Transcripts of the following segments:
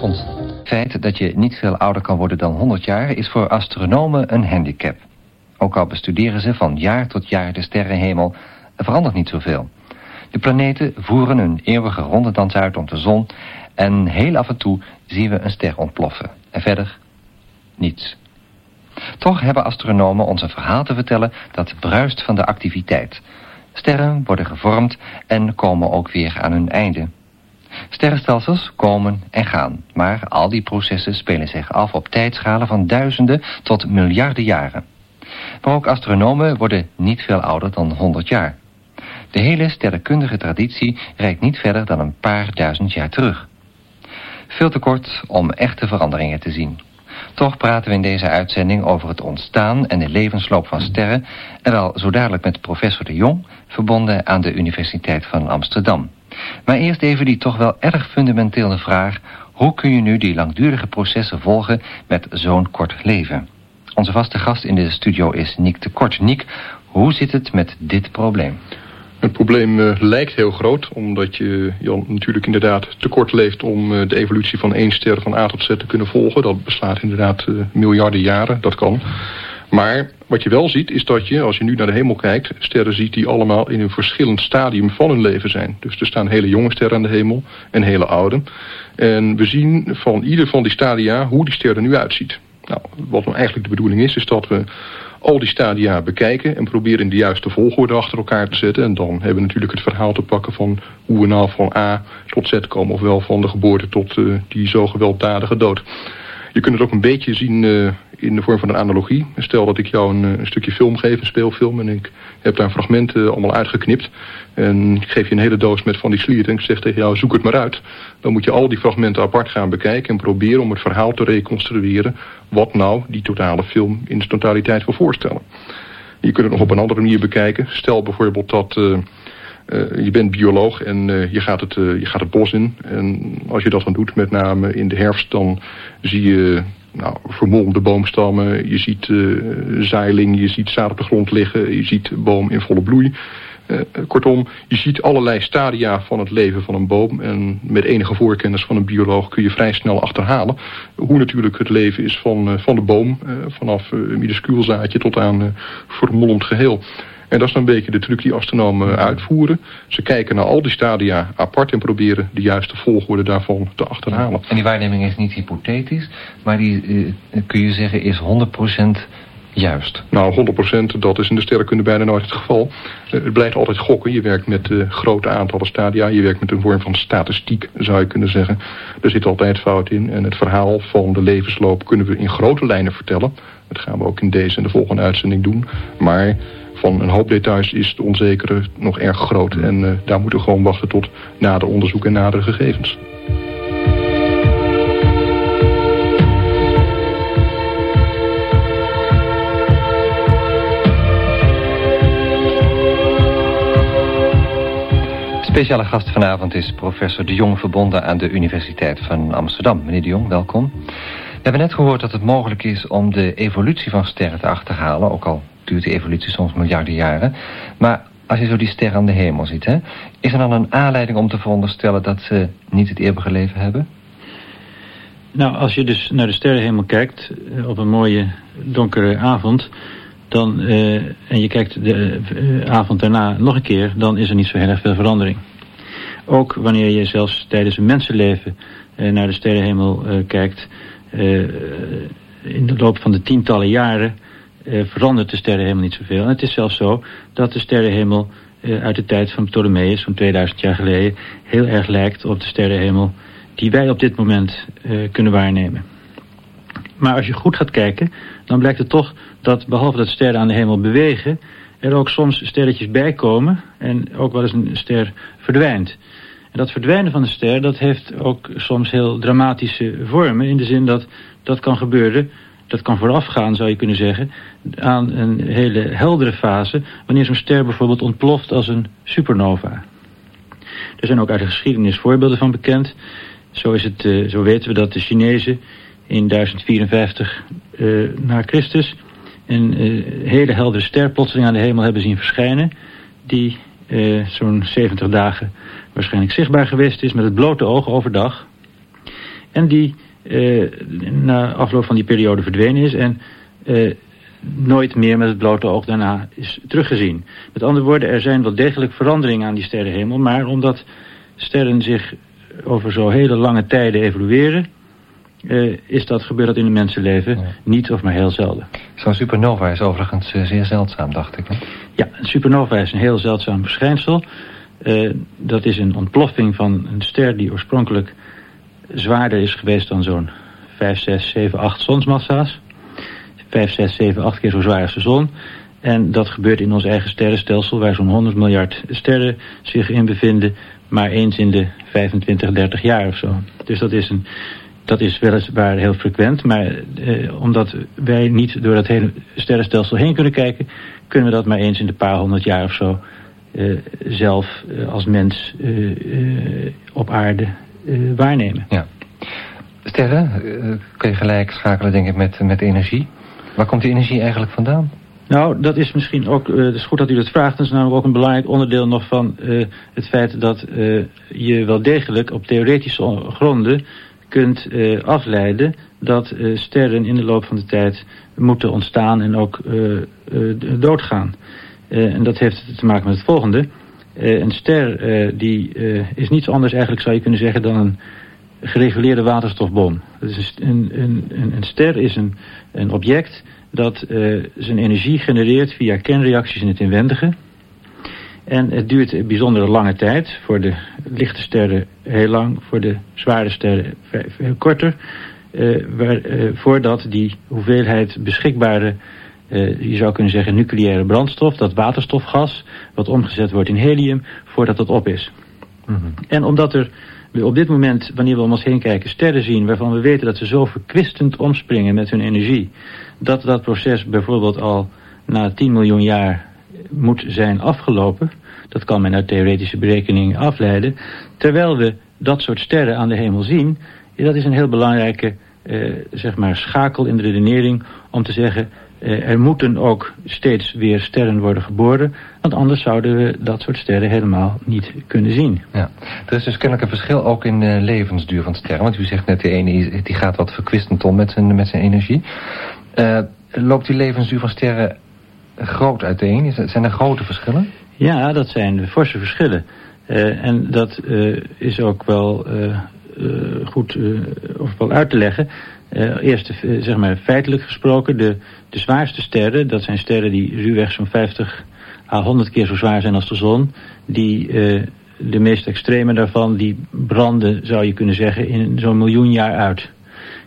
Het feit dat je niet veel ouder kan worden dan 100 jaar is voor astronomen een handicap. Ook al bestuderen ze van jaar tot jaar de sterrenhemel, er verandert niet zoveel. De planeten voeren een eeuwige rondedans uit om de zon en heel af en toe zien we een ster ontploffen. En verder niets. Toch hebben astronomen ons een verhaal te vertellen dat bruist van de activiteit. Sterren worden gevormd en komen ook weer aan hun einde. Sterrenstelsels komen en gaan, maar al die processen spelen zich af op tijdschalen van duizenden tot miljarden jaren. Maar ook astronomen worden niet veel ouder dan 100 jaar. De hele sterrenkundige traditie reikt niet verder dan een paar duizend jaar terug. Veel te kort om echte veranderingen te zien. Toch praten we in deze uitzending over het ontstaan en de levensloop van sterren... en wel zo dadelijk met professor de Jong, verbonden aan de Universiteit van Amsterdam. Maar eerst even die toch wel erg fundamentele vraag... hoe kun je nu die langdurige processen volgen met zo'n kort leven? Onze vaste gast in de studio is Niek de Kort. Niek, hoe zit het met dit probleem? Het probleem uh, lijkt heel groot, omdat je Jan, natuurlijk inderdaad tekort leeft om uh, de evolutie van één ster van A tot Z te kunnen volgen. Dat beslaat inderdaad uh, miljarden jaren, dat kan. Maar wat je wel ziet is dat je, als je nu naar de hemel kijkt, sterren ziet die allemaal in een verschillend stadium van hun leven zijn. Dus er staan hele jonge sterren aan de hemel en hele oude. En we zien van ieder van die stadia hoe die ster er nu uitziet. Nou, wat nou eigenlijk de bedoeling is, is dat we al die stadia bekijken en proberen de juiste volgorde achter elkaar te zetten. En dan hebben we natuurlijk het verhaal te pakken van hoe we nou van A tot Z komen. Ofwel van de geboorte tot uh, die zo gewelddadige dood. Je kunt het ook een beetje zien uh, in de vorm van een analogie. Stel dat ik jou een, eh, een, stukje film geef, een speelfilm... en ik heb daar fragmenten allemaal uitgeknipt... en ik geef je een hele doos met van die slieren... en ik zeg tegen jou, zoek het maar uit. Dan moet je al die fragmenten apart gaan bekijken... en proberen om het verhaal te reconstrueren... wat nou die totale film in zijn totaliteit wil voorstellen. Je kunt het nog op een andere manier bekijken. Stel bijvoorbeeld dat... Uh, uh, je bent bioloog en uh, je, gaat het, uh, je gaat het bos in. En als je dat dan doet, met name in de herfst, dan zie je nou, vermolmde boomstammen. Je ziet zeiling, je ziet zaad op de grond liggen, je ziet boom in volle bloei. kortom, je ziet allerlei stadia van het leven van een boom. En met enige voorkennis van een bioloog kun je vrij snel achterhalen... hoe natuurlijk het leven is van, van de boom. vanaf een minuscuul zaadje tot aan vermolmd geheel. En dat is dan een beetje de truc die astronomen uitvoeren. Ze kijken naar al die stadia apart en proberen de juiste volgorde daarvan te achterhalen. En die waarneming is niet hypothetisch, maar die uh, kun je zeggen is 100% juist. Nou, 100% dat is in de sterrenkunde bijna nooit het geval. Uh, het blijft altijd gokken. Je werkt met uh, grote aantallen stadia. Je werkt met een vorm van statistiek, zou je kunnen zeggen. Er zit altijd fout in. En het verhaal van de levensloop kunnen we in grote lijnen vertellen. Dat gaan we ook in deze en de volgende uitzending doen. Maar van een hoop details is het onzekere nog erg groot. En uh, daar moeten we gewoon wachten tot nader onderzoek en nadere gegevens. Speciale gast vanavond is professor De Jong verbonden aan de Universiteit van Amsterdam. Meneer De Jong, welkom. We hebben net gehoord dat het mogelijk is om de evolutie van sterren te achterhalen, ook al duurt de evolutie soms miljarden jaren. Maar als je zo die sterren aan de hemel ziet, hè, is er dan een aanleiding om te veronderstellen dat ze niet het eeuwige leven hebben? Nou, als je dus naar de sterrenhemel kijkt eh, op een mooie donkere avond, dan, uh, en je kijkt de uh, avond daarna nog een keer, dan is er niet zo heel erg veel verandering. Ook wanneer je zelfs tijdens een mensenleven naar de sterrenhemel kijkt, in de loop van de tientallen jaren uh, verandert de sterrenhemel niet zoveel. En het is zelfs zo dat de sterrenhemel uh, uit de tijd van Ptolemeus, zo'n 2000 jaar geleden, heel erg lijkt op de sterrenhemel die wij op dit moment uh, kunnen waarnemen. Maar als je goed gaat kijken, dan blijkt het toch dat behalve dat sterren aan de hemel bewegen, er ook soms sterretjes bij komen en ook wel eens een ster verdwijnt. En dat verdwijnen van de ster, dat heeft ook soms heel dramatische vormen in de zin dat dat kan gebeuren dat kan voorafgaan, zou je kunnen zeggen, aan een hele heldere fase, wanneer zo'n ster bijvoorbeeld ontploft als een supernova. Er zijn ook uit de geschiedenis voorbeelden van bekend. Zo, is het, uh, zo weten we dat de Chinezen in 1054 uh, na Christus een uh, hele heldere ster plotseling aan de hemel hebben zien verschijnen, die zo'n 70 dagen waarschijnlijk zichtbaar geweest is met het blote oog overdag. En die na afloop van die periode verdwenen is en nooit meer met het blote oog daarna is teruggezien. Met andere woorden, er zijn wel degelijk veranderingen aan die sterrenhemel, maar omdat sterren zich over zo hele lange tijden evolueren, uh, is dat, gebeurt dat in een mensenleven niet of maar heel zelden. Zo'n supernova is overigens uh, zeer zeldzaam, dacht ik. Hè? Ja, een supernova is een heel zeldzaam verschijnsel. Uh, dat is een ontploffing van een ster die oorspronkelijk zwaarder is geweest dan zo'n 5, 6, 7, 8 zonsmassa's. 5, 6, 7, 8 keer zo zwaar als de zon. En dat gebeurt in ons eigen sterrenstelsel, waar zo'n 100 miljard sterren zich in bevinden, maar eens in de 25, 30 jaar of zo. Dus dat is, een, dat is weliswaar heel frequent, maar eh, omdat wij niet door dat hele sterrenstelsel heen kunnen kijken, kunnen we dat maar eens in de paar honderd jaar of zo eh, zelf eh, als mens eh, eh, op aarde waarnemen. Ja. Sterren, kun je gelijk schakelen denk ik met, met energie. Waar komt die energie eigenlijk vandaan? Nou, dat is misschien ook, uh, het is goed dat u dat vraagt. Dat is namelijk ook een belangrijk onderdeel nog van uh, het feit dat uh, je wel degelijk op theoretische gronden kunt afleiden dat sterren in de loop van de tijd moeten ontstaan en ook doodgaan. en dat heeft te maken met het volgende. een ster die is niets anders eigenlijk zou je kunnen zeggen dan een gereguleerde waterstofbom. Dus een, een, een, een ster is een, een object dat uh, zijn energie genereert via kernreacties in het inwendige. En het duurt een bijzonder lange tijd. Voor de lichte sterren heel lang, voor de zware sterren veel korter. Uh, waar, uh, voordat die hoeveelheid beschikbare, je zou kunnen zeggen nucleaire brandstof, dat waterstofgas, wat omgezet wordt in helium, voordat dat op is. Mm -hmm. En omdat er we op dit moment, wanneer we om ons heen kijken, sterren zien waarvan we weten dat ze zo verkwistend omspringen met hun energie, dat dat proces bijvoorbeeld al na 10 miljoen jaar moet zijn afgelopen. Dat kan men uit theoretische berekeningen afleiden. Terwijl we dat soort sterren aan de hemel zien, dat is een heel belangrijke eh, zeg maar schakel in de redenering om te zeggen er moeten ook steeds weer sterren worden geboren, want anders zouden we dat soort sterren helemaal niet kunnen zien. Ja. Er is dus kennelijk een verschil ook in de levensduur van sterren, want u zegt net de ene die gaat wat verkwistend om met zijn, met zijn energie. Uh, loopt die levensduur van sterren groot uiteen? Zijn er grote verschillen? Ja, dat zijn forse verschillen. Uh, en dat is ook wel goed of wel uit te leggen. Uh, eerst uh, zeg maar feitelijk gesproken, de, de zwaarste sterren, dat zijn sterren die ruwweg zo'n 50 à 100 keer zo zwaar zijn als de zon. Die, uh, de meest extreme daarvan, die branden, zou je kunnen zeggen, in zo'n miljoen jaar uit.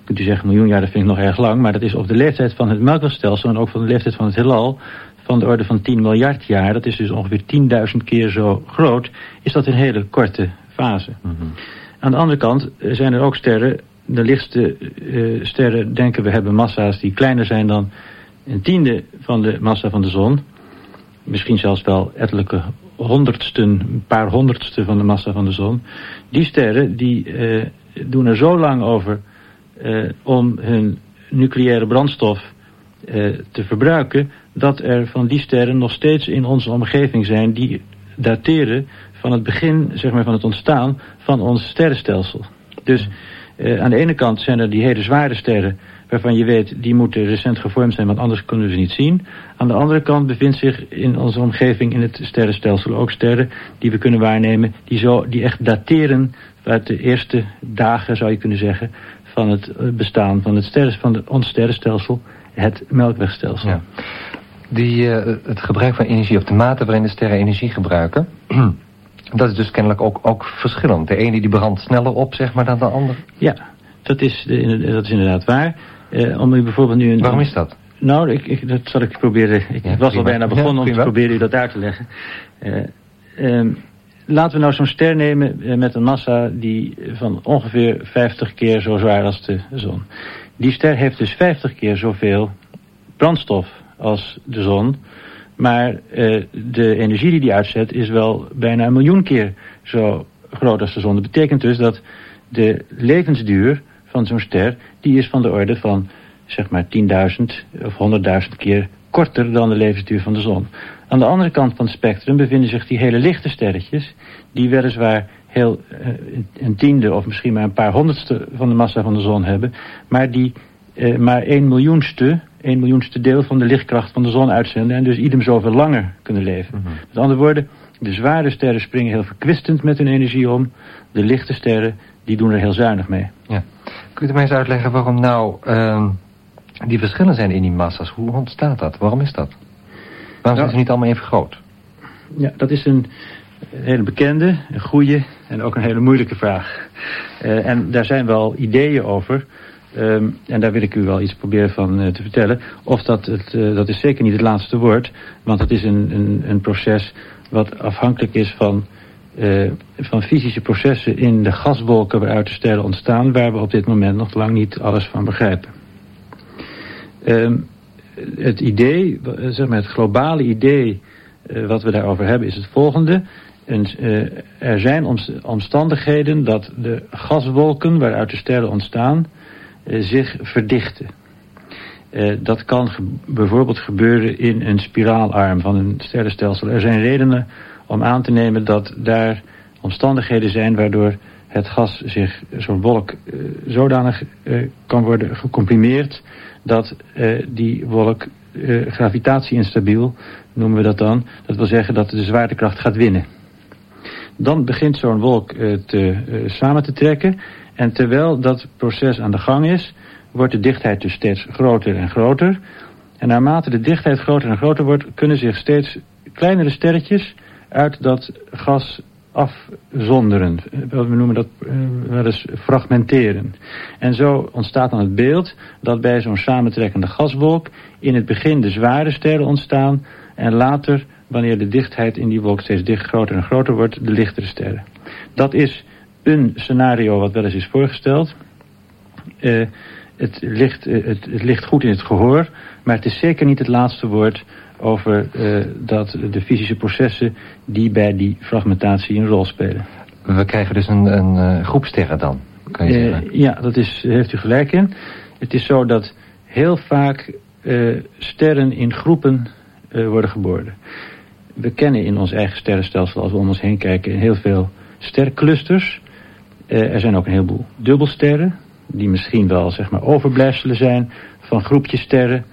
Kunt u zeggen, miljoen jaar, dat vind ik nog erg lang, maar dat is op de leeftijd van het melkwegstelsel en ook van de leeftijd van het heelal, van de orde van 10 miljard jaar, dat is dus ongeveer 10.000 keer zo groot, is dat een hele korte fase. Mm -hmm. Aan de andere kant zijn er ook sterren de lichtste uh, sterren denken we hebben massa's die kleiner zijn dan een tiende van de massa van de zon. Misschien zelfs wel ettelijke honderdsten, een paar honderdste van de massa van de zon. Die sterren die uh, doen er zo lang over uh, om hun nucleaire brandstof te verbruiken, dat er van die sterren nog steeds in onze omgeving zijn die dateren van het begin zeg maar, van het ontstaan van ons sterrenstelsel. Dus uh, aan de ene kant zijn er die hele zware sterren waarvan je weet die moeten recent gevormd zijn, want anders kunnen we ze niet zien. Aan de andere kant bevindt zich in onze omgeving in het sterrenstelsel ook sterren die we kunnen waarnemen, die, zo, die echt dateren uit de eerste dagen, zou je kunnen zeggen, van het eh, bestaan van, het sterren, van de, ons sterrenstelsel, het Melkwegstelsel. Ja. Die, uh, het gebruik van energie, of de mate waarin de sterren energie gebruiken... Dat is dus kennelijk ook, ook verschillend. De ene die brandt sneller op, zeg maar, dan de andere. Ja, dat is, dat is inderdaad waar. Uh, om u bijvoorbeeld nu een, Waarom is dat? Nou, ik, ik, dat zal ik proberen. Ik ja, was al bijna begonnen ja, om te proberen u dat uit te leggen. Uh, um, laten we nou zo'n ster nemen uh, met een massa die van ongeveer 50 keer zo zwaar als de zon. Die ster heeft dus 50 keer zoveel brandstof als de zon. Maar uh, de energie die die uitzet is wel bijna een miljoen keer zo groot als de zon. Dat betekent dus dat de levensduur van zo'n ster, die is van de orde van zeg maar 10.000 of 100.000 keer korter dan de levensduur van de zon. Aan de andere kant van het spectrum bevinden zich die hele lichte sterretjes, die weliswaar heel uh, een tiende of misschien maar een paar honderdste van de massa van de zon hebben, maar die uh, maar één miljoenste, één miljoenste deel van de lichtkracht van de zon uitzenden en dus idem zoveel langer kunnen leven. Mm -hmm. Met andere woorden, de zware sterren springen heel verkwistend met hun energie om, de lichte sterren die doen er heel zuinig mee. Ja. Kunt u mij eens uitleggen waarom nou uh, die verschillen zijn in die massa's? Hoe ontstaat dat? Waarom is dat? Waarom nou, zijn ze niet allemaal even groot? Ja, dat is een hele bekende, een goede en ook een hele moeilijke vraag. Uh, en daar zijn wel ideeën over. Um, en daar wil ik u wel iets proberen van uh, te vertellen. Of dat, het, uh, dat is zeker niet het laatste woord. Want het is een, een, een proces wat afhankelijk is van, van fysische processen in de gaswolken waaruit de sterren ontstaan. Waar we op dit moment nog lang niet alles van begrijpen. Um, het idee, zeg maar het globale idee wat we daarover hebben is het volgende. En, er zijn omstandigheden dat de gaswolken waaruit de sterren ontstaan zich verdichten. Uh, dat kan bijvoorbeeld gebeuren in een spiraalarm van een sterrenstelsel. Er zijn redenen om aan te nemen dat daar omstandigheden zijn waardoor het gas zich, zo'n wolk, zodanig kan worden gecomprimeerd dat die wolk gravitatie instabiel, noemen we dat dan. Dat wil zeggen dat de zwaartekracht gaat winnen. Dan begint zo'n wolk uh, te, uh, samen te trekken. En terwijl dat proces aan de gang is, wordt de dichtheid dus steeds groter en groter. En naarmate de dichtheid groter en groter wordt, kunnen zich steeds kleinere sterretjes uit dat gas afzonderen. We noemen dat uh, wel eens fragmenteren. En zo ontstaat dan het beeld dat bij zo'n samentrekkende gaswolk in het begin de zware sterren ontstaan en later wanneer de dichtheid in die wolk steeds dicht groter en groter wordt, de lichtere sterren. Dat is een scenario wat wel eens is voorgesteld. Uh, het, ligt, uh, het, het, ligt goed in het gehoor, maar het is zeker niet het laatste woord over uh, dat de fysische processen die bij die fragmentatie een rol spelen. We krijgen dus een, een groep sterren dan, kan je zeggen? Ja, dat is, heeft u gelijk in. Het is zo dat heel vaak sterren in groepen worden geboren we kennen in ons eigen sterrenstelsel, als we om ons heen kijken, heel veel sterclusters. Uh, er zijn ook een heleboel dubbelsterren, die misschien wel zeg maar, overblijfselen zijn van groepjes sterren.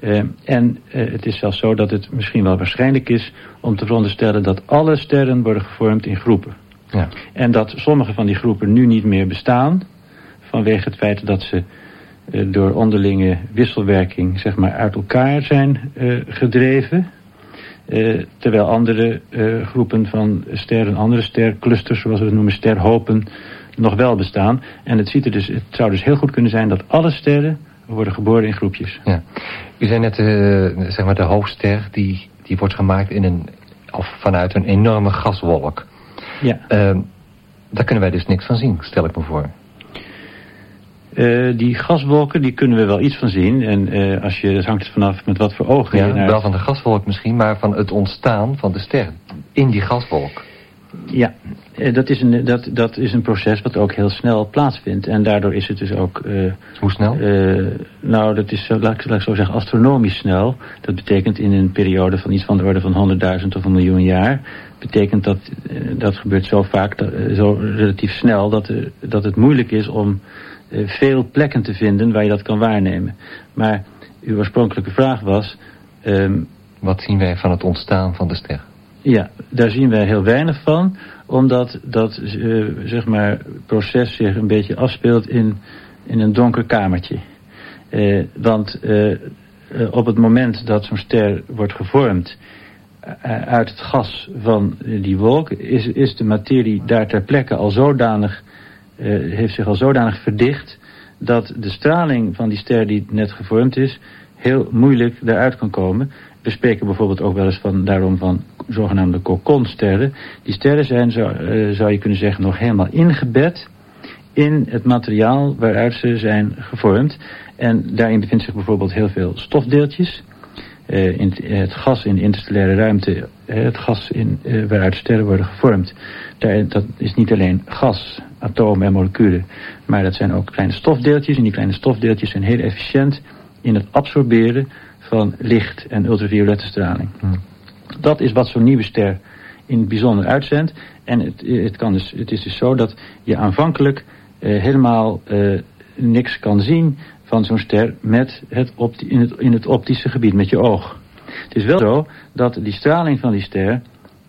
Uh, en uh, het is zelfs zo dat het misschien wel waarschijnlijk is om te veronderstellen dat alle sterren worden gevormd in groepen. Ja. En dat sommige van die groepen nu niet meer bestaan, vanwege het feit dat ze door onderlinge wisselwerking zeg maar, uit elkaar zijn gedreven. Terwijl andere groepen van sterren, andere sterclusters, zoals we het noemen, sterhopen, nog wel bestaan. En het, ziet er dus, het zou dus heel goed kunnen zijn dat alle sterren worden geboren in groepjes. Ja. U zei net, uh, zeg maar, de hoofdster die, die wordt gemaakt in een, of vanuit een enorme gaswolk. Ja. daar kunnen wij dus niks van zien, stel ik me voor. Uh, die gaswolken, die kunnen we wel iets van zien. En uh, als je, het hangt er vanaf met wat voor ogen ja, je naar... wel van de gaswolk misschien, maar van het ontstaan van de ster in die gaswolk. Ja, uh, dat, is een, dat, dat is een proces wat ook heel snel plaatsvindt. En daardoor is het dus ook... Hoe snel? nou, dat is, laat, laat ik zo zeggen, astronomisch snel. Dat betekent in een periode van iets van de orde van 100.000 of een miljoen jaar... betekent dat, dat gebeurt zo vaak, zo relatief snel... dat, dat het moeilijk is om veel plekken te vinden waar je dat kan waarnemen. Maar uw oorspronkelijke vraag was... Um, Wat zien wij van het ontstaan van de ster? Ja, daar zien wij heel weinig van, omdat dat uh, zeg maar, proces zich een beetje afspeelt in, in een donker kamertje. Uh, want op het moment dat zo'n ster wordt gevormd uit het gas van die wolk, is, is de materie daar ter plekke al zodanig heeft zich al zodanig verdicht dat de straling van die ster die net gevormd is heel moeilijk eruit kan komen. We spreken bijvoorbeeld ook wel eens van, daarom van zogenaamde kokonsterren. Die sterren zijn, zou, uh, zou je kunnen zeggen, nog helemaal ingebed in het materiaal waaruit ze zijn gevormd. En daarin bevindt zich bijvoorbeeld heel veel stofdeeltjes. Uh, in het, het, gas in de interstellaire ruimte, het gas in, waaruit sterren worden gevormd. Dat is niet alleen gas, atomen en moleculen. Maar dat zijn ook kleine stofdeeltjes. En die kleine stofdeeltjes zijn heel efficiënt in het absorberen van licht en ultraviolette straling. Hmm. Dat is wat zo'n nieuwe ster in het bijzonder uitzendt. En het, het, kan dus, het is dus zo dat je aanvankelijk helemaal niks kan zien van zo'n ster met het in, het, in het optische gebied, met je oog. Het is wel zo dat die straling van die ster,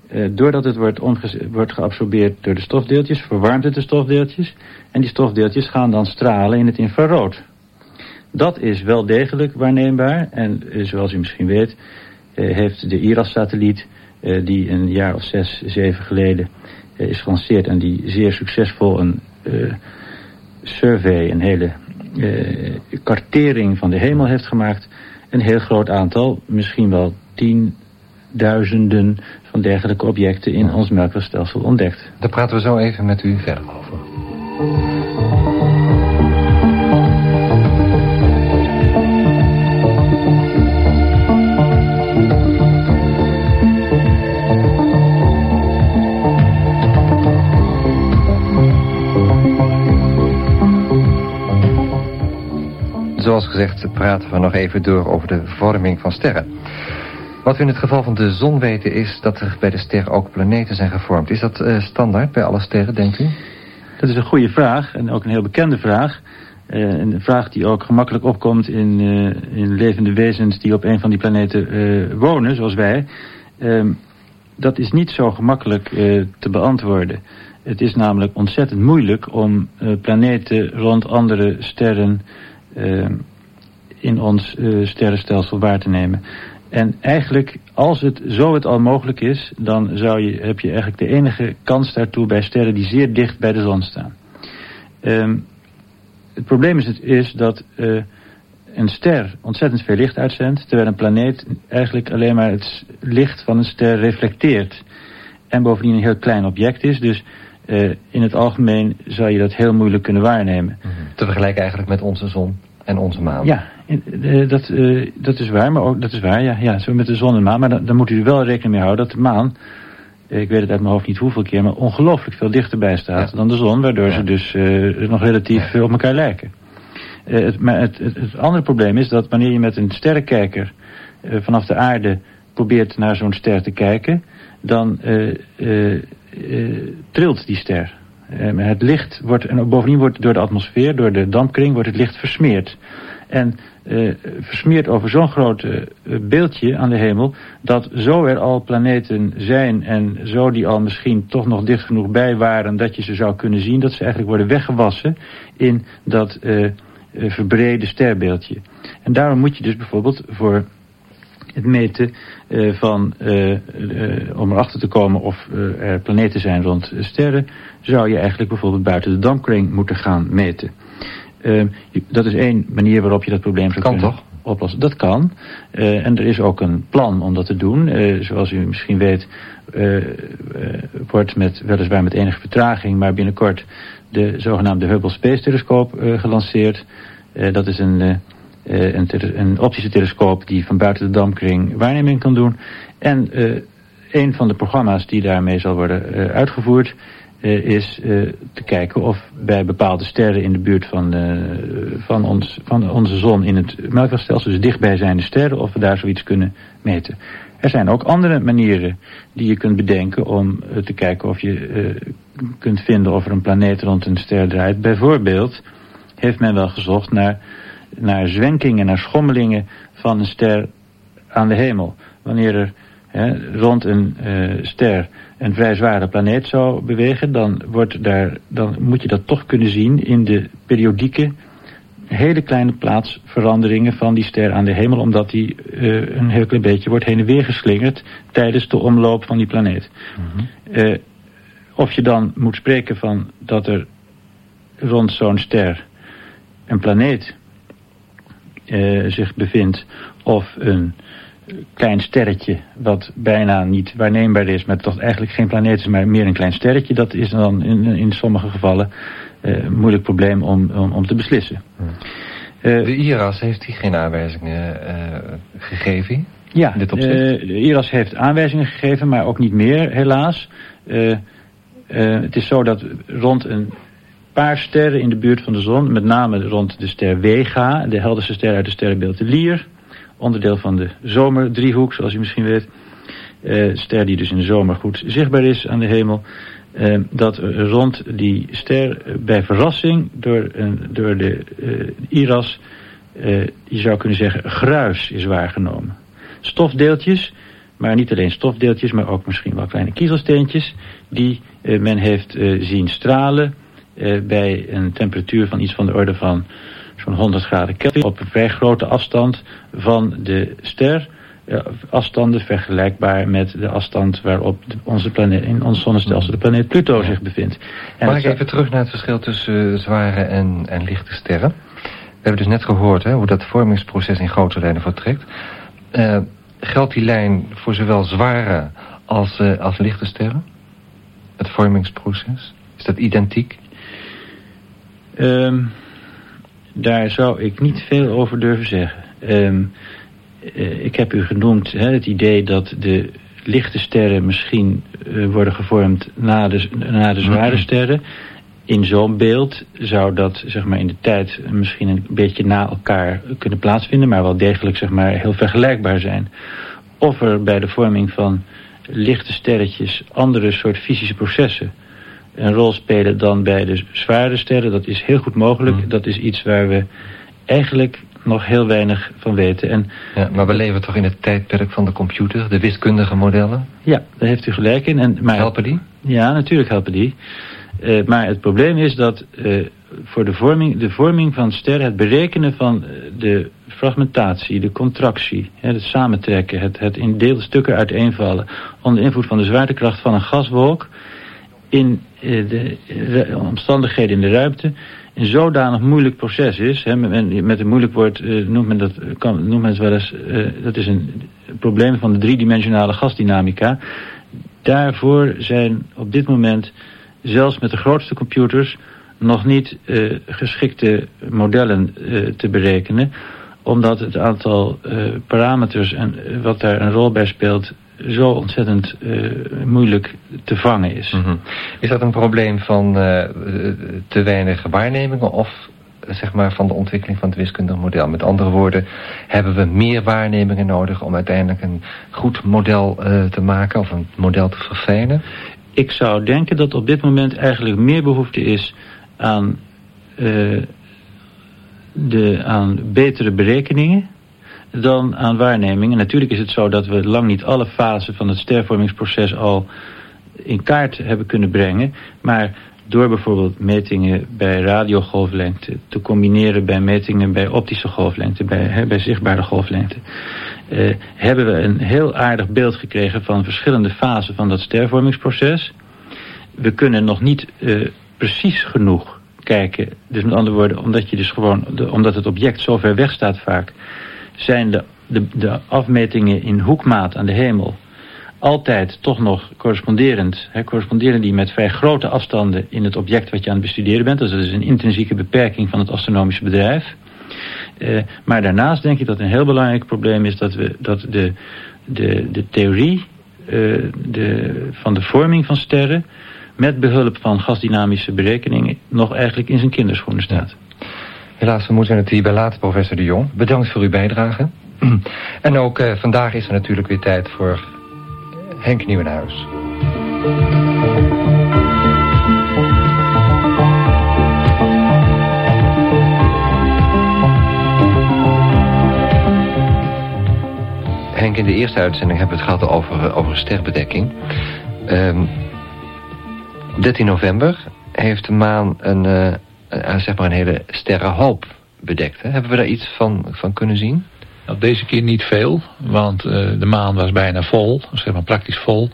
eh, doordat het wordt, wordt geabsorbeerd door de stofdeeltjes, verwarmt het de stofdeeltjes. En die stofdeeltjes gaan dan stralen in het infrarood. Dat is wel degelijk waarneembaar. En eh, zoals u misschien weet, eh, heeft de IRAS-satelliet, eh, die een jaar of zes, zeven geleden eh, is gelanceerd en die zeer succesvol een eh, survey, een hele kartering van de hemel heeft gemaakt, een heel groot aantal, misschien wel tienduizenden van dergelijke objecten in ons melkwegstelsel ontdekt. Daar praten we zo even met u verder over. Zoals gezegd praten we nog even door over de vorming van sterren. Wat we in het geval van de zon weten is dat er bij de ster ook planeten zijn gevormd. Is dat uh, standaard bij alle sterren, denkt u? Dat is een goede vraag en ook een heel bekende vraag. Uh, een vraag die ook gemakkelijk opkomt in, uh, in levende wezens die op een van die planeten wonen, zoals wij. Ehm, dat is niet zo gemakkelijk te beantwoorden. Het is namelijk ontzettend moeilijk om planeten rond andere sterren in ons sterrenstelsel waar te nemen. En eigenlijk, als het zo het al mogelijk is, dan zou je, heb je eigenlijk de enige kans daartoe bij sterren die zeer dicht bij de zon staan. Um, het probleem is, het, is dat uh, een ster ontzettend veel licht uitzendt, terwijl een planeet eigenlijk alleen maar het licht van een ster reflecteert. En bovendien een heel klein object is, dus in het algemeen zou je dat heel moeilijk kunnen waarnemen. -hmm. Te vergelijken eigenlijk met onze zon en onze maan. Ja, uh, dat, uh, dat is waar, maar ook, dat is waar, ja, ja, zo met de zon en maan. Maar dan, dan moet u er wel rekening mee houden dat de maan, uh, ik weet het uit mijn hoofd niet hoeveel keer, maar ongelooflijk veel dichterbij staat ja. dan de zon, waardoor ja. ze dus nog relatief ja. op elkaar lijken. Het, maar het, het, het, andere probleem is dat wanneer je met een sterrenkijker vanaf de aarde probeert naar zo'n ster te kijken, dan trilt die ster. Um, het licht wordt, en bovendien wordt door de atmosfeer, door de dampkring, wordt het licht versmeerd. En uh, versmeerd over zo'n groot uh, beeldje aan de hemel, dat zo er al planeten zijn en zo die al misschien toch nog dicht genoeg bij waren dat je ze zou kunnen zien, dat ze eigenlijk worden weggewassen in dat uh, verbrede sterbeeldje. En daarom moet je dus bijvoorbeeld voor het meten uh, van, uh, uh, om erachter te komen of er planeten zijn rond sterren, zou je eigenlijk bijvoorbeeld buiten de dampkring moeten gaan meten. dat is één manier waarop je dat probleem zou kan kunnen toch? oplossen. Dat kan. en er is ook een plan om dat te doen. zoals u misschien weet, wordt met, weliswaar met enige vertraging, maar binnenkort de zogenaamde Hubble Space Telescoop gelanceerd. dat is een een, een, optische telescoop die van buiten de dampkring waarneming kan doen. En uh, een van de programma's die daarmee zal worden uh, uitgevoerd is te kijken of bij bepaalde sterren in de buurt van, van, ons, van onze zon in het melkwegstelsel, dus dichtbijzijnde sterren, of we daar zoiets kunnen meten. Er zijn ook andere manieren die je kunt bedenken om te kijken of je kunt vinden of er een planeet rond een ster draait. Bijvoorbeeld heeft men wel gezocht naar naar zwenkingen, naar schommelingen van een ster aan de hemel. Wanneer er hè, rond een uh, ster een vrij zware planeet zou bewegen, dan, wordt daar, dan moet je dat toch kunnen zien in de periodieke, hele kleine plaatsveranderingen van die ster aan de hemel, omdat die uh, een heel klein beetje wordt heen en weer geslingerd tijdens de omloop van die planeet. Mm -hmm. uh, of je dan moet spreken van dat er rond zo'n ster een planeet uh, zich bevindt of een klein sterretje wat bijna niet waarneembaar is, maar toch eigenlijk geen planeet is, maar meer een klein sterretje, dat is dan in, in sommige gevallen uh, een moeilijk probleem om, om, om te beslissen. Uh, de IRAS heeft hij geen aanwijzingen gegeven? Ja, dit de IRAS heeft aanwijzingen gegeven, maar ook niet meer helaas. het is zo dat rond een paar sterren in de buurt van de zon, met name rond de ster Vega, de helderste ster uit de sterrenbeeld de Lier, onderdeel van de zomerdriehoek, zoals u misschien weet. ster die dus in de zomer goed zichtbaar is aan de hemel. dat rond die ster bij verrassing door, door de IRAS, je zou kunnen zeggen, gruis is waargenomen. Stofdeeltjes, maar niet alleen stofdeeltjes, maar ook misschien wel kleine kiezelsteentjes, die men heeft zien stralen bij een temperatuur van iets van de orde van zo'n 100 graden Kelvin op een vrij grote afstand van de ster. afstanden vergelijkbaar met de afstand waarop onze planeet, in ons zonnestelsel de planeet Pluto zich bevindt. En Mag ik even terug naar het verschil tussen uh, zware en, en lichte sterren? We hebben dus net gehoord hè, hoe dat vormingsproces in grote lijnen vertrekt. Uh, geldt die lijn voor zowel zware als, uh, als lichte sterren? Het vormingsproces? Is dat identiek? Um, daar zou ik niet veel over durven zeggen. Um, uh, ik heb u genoemd hè, het idee dat de lichte sterren misschien uh, worden gevormd na de, na de zware mhm. sterren. In zo'n beeld zou dat zeg maar, in de tijd misschien een beetje na elkaar kunnen plaatsvinden, maar wel degelijk zeg maar, heel vergelijkbaar zijn. Of er bij de vorming van lichte sterretjes andere soort fysische processen een rol spelen dan bij de zware sterren. Dat is heel goed mogelijk. Mm. Dat is iets waar we eigenlijk nog heel weinig van weten. En, ja, maar we leven toch in het tijdperk van de computer, de wiskundige modellen? Ja, daar heeft u gelijk in. En, maar, helpen die? Ja, natuurlijk helpen die. Uh, maar het probleem is dat uh, voor de vorming, de vorming van sterren, het berekenen van eh, de fragmentatie, de contractie, het samentrekken, het, het in deelstukken uiteenvallen, onder invloed van de zwaartekracht van een gaswolk, in eh, de, de, omstandigheden in de ruimte een zodanig moeilijk proces is. Hè, met, met een moeilijk woord uh, noemt, men dat, kan, noemt men het wel eens, uh, dat is een probleem van de driedimensionale gasdynamica. Daarvoor zijn op dit moment, zelfs met de grootste computers, nog niet geschikte modellen te berekenen. Omdat het aantal parameters en wat daar een rol bij speelt zo ontzettend uh, moeilijk te vangen is. Mm -hmm. Is dat een probleem van uh, te weinig waarnemingen of zeg maar van de ontwikkeling van het wiskundig model? Met andere woorden, hebben we meer waarnemingen nodig om uiteindelijk een goed model uh, te maken of een model te verfijnen? Ik zou denken dat op dit moment eigenlijk meer behoefte is aan, de, aan betere berekeningen dan aan waarnemingen. Natuurlijk is het zo dat we lang niet alle fasen van het stervormingsproces al in kaart hebben kunnen brengen. Maar door bijvoorbeeld metingen bij radiogolflengte te combineren bij metingen bij optische golflengte, bij, bij zichtbare golflengte, eh, hebben we een heel aardig beeld gekregen van verschillende fasen van dat stervormingsproces. We kunnen nog niet eh, precies genoeg kijken. Dus met andere woorden, omdat, je dus gewoon, omdat het object zo ver weg staat vaak, zijn de, de, de afmetingen in hoekmaat aan de hemel altijd toch nog corresponderend, hè, corresponderen die met vrij grote afstanden in het object wat je aan het bestuderen bent. Dus dat is een intrinsieke beperking van het astronomische bedrijf. Uh, maar daarnaast denk ik dat een heel belangrijk probleem is dat, we, dat de, de, de theorie uh, de, van de vorming van sterren met behulp van gasdynamische berekeningen nog eigenlijk in zijn kinderschoenen staat. Helaas, we moeten het hierbij laten, professor de Jong. Bedankt voor uw bijdrage. En ook uh, vandaag is er natuurlijk weer tijd voor Henk Nieuwenhuis. Henk, in de eerste uitzending hebben we het gehad over, eh, over sterbedekking. Um, 13 november heeft de maan een, uh, zeg maar een hele sterrenhoop bedekt. Hè? Hebben we daar iets van, van kunnen zien? Nou, deze keer niet veel, want uh, de maan was bijna vol, zeg maar praktisch vol.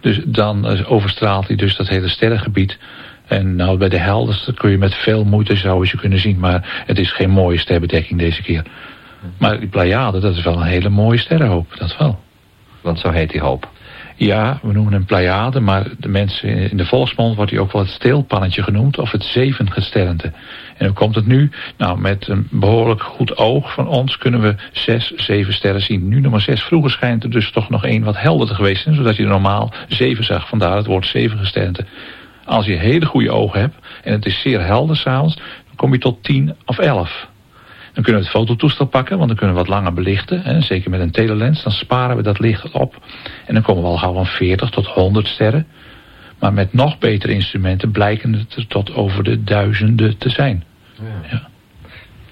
Dus dan uh, overstraalt hij dus dat hele sterrengebied. En nou, bij de helderste kun je met veel moeite zou je kunnen zien. Maar het is geen mooie sterbedekking deze keer. Maar die Pleiade, dat is wel een hele mooie sterrenhoop, dat wel. Want zo heet die hoop. Ja, we noemen hem Pleiade, maar de mensen in de volksmond wordt hij ook wel het steelpannetje genoemd of het zevengesternte. En hoe komt het nu? Nou, met een behoorlijk goed oog van ons kunnen we zes, zeven sterren zien. Nu maar zes. Vroeger schijnt er dus toch nog één wat helderder geweest zijn, zodat je er normaal zeven zag. Vandaar het woord zevengesternte. Als je hele goede ogen hebt en het is zeer helder s'avonds, dan kom je tot tien of elf. Dan kunnen we het fototoestel pakken, want dan kunnen we wat langer belichten. Hè, zeker met een telelens, dan sparen we dat licht op. En dan komen we al gauw van 40 tot 100 sterren. Maar met nog betere instrumenten blijken het er tot over de duizenden te zijn. Ja. ja.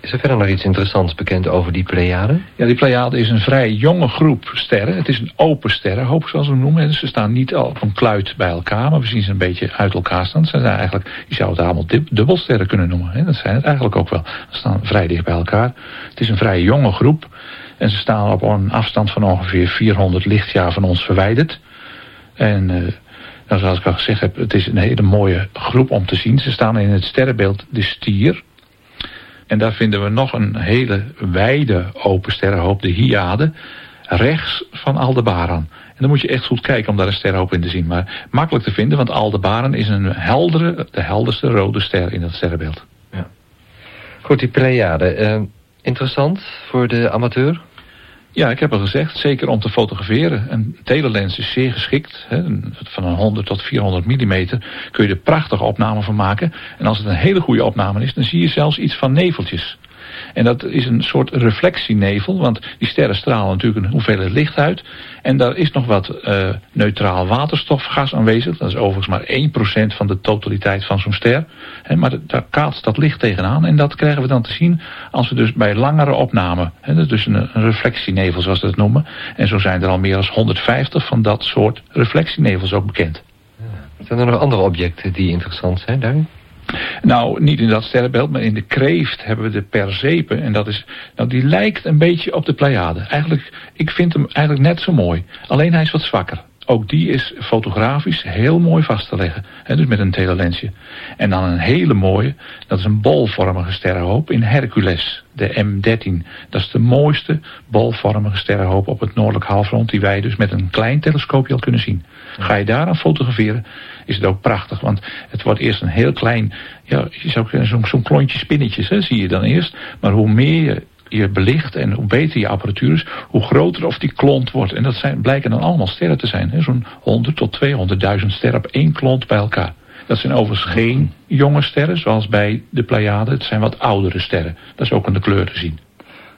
Is er verder nog iets interessants bekend over die Pleiade? Ja, die Pleiade is een vrij jonge groep sterren. Het is een open sterrenhoop, zoals we noemen. Dus ze staan niet al een kluit bij elkaar, maar we zien ze een beetje uit elkaar staan. Ze zijn eigenlijk, je zou het allemaal dubbelsterren kunnen noemen. Dat zijn het eigenlijk ook wel. Ze staan vrij dicht bij elkaar. Het is een vrij jonge groep. En ze staan op een afstand van ongeveer 400 lichtjaar van ons verwijderd. En uh, nou, zoals ik al gezegd heb, het is een hele mooie groep om te zien. Ze staan in het sterrenbeeld de stier. En daar vinden we nog een hele wijde open sterrenhoop, de Hyade, rechts van Aldebaran. En dan moet je echt goed kijken om daar een sterrenhoop in te zien. Maar makkelijk te vinden, want Aldebaran is een heldere, de helderste rode ster in dat sterrenbeeld. Ja. Goed, die Pleiade. Uh, interessant voor de amateur? Ja, ik heb al gezegd, zeker om te fotograferen. Een telelens is zeer geschikt. Hè, van een 100 tot 400 mm kun je er prachtige opnamen van maken. En als het een hele goede opname is, dan zie je zelfs iets van neveltjes. En dat is een soort reflectienevel, want die sterren stralen natuurlijk een hoeveelheid licht uit. En daar is nog wat uh, neutraal waterstofgas aanwezig. Dat is overigens maar 1% van de totaliteit van zo'n ster. Maar daar kaatst dat licht tegenaan. En dat krijgen we dan te zien als we dus bij langere opnamen. He, dus een, een reflectienevel zoals we dat noemen. En zo zijn er al meer dan 150 van dat soort reflectienevels ook bekend. Zijn er nog andere objecten die interessant zijn daar? Nou, niet in dat sterrenbeeld, maar in de kreeft hebben we de perzepe. En dat is, nou, die lijkt een beetje op de Pleiade. Eigenlijk, ik vind hem eigenlijk net zo mooi. Alleen hij is wat zwakker. Ook die is fotografisch heel mooi vast te leggen. Hè, dus met een telelensje. En dan een hele mooie, dat is een bolvormige sterrenhoop in Hercules, de M13. Dat is de mooiste bolvormige sterrenhoop op het noordelijk halfrond... die wij dus met een klein telescoopje al kunnen zien. Ga je daar aan fotograferen, is het ook prachtig. Want het wordt eerst een heel klein, ja, zo'n zo klontje spinnetjes, hè, zie je dan eerst. Maar hoe meer je je belicht en hoe beter je apparatuur is, hoe groter of die klont wordt. En dat zijn, blijken dan allemaal sterren te zijn. Zo'n 100 tot 200.000 sterren op één klont bij elkaar. Dat zijn overigens geen jonge sterren, zoals bij de Pleiade. Het zijn wat oudere sterren. Dat is ook aan de kleur te zien.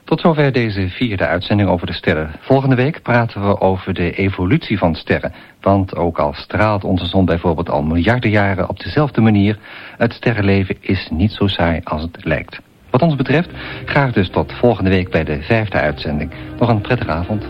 Tot zover deze vierde uitzending over de sterren. Volgende week praten we over de evolutie van sterren. Want ook al straalt onze zon bijvoorbeeld al miljarden jaren op dezelfde manier... het sterrenleven is niet zo saai als het lijkt. Wat ons betreft, graag dus tot volgende week bij de vijfde uitzending. Nog een prettige avond.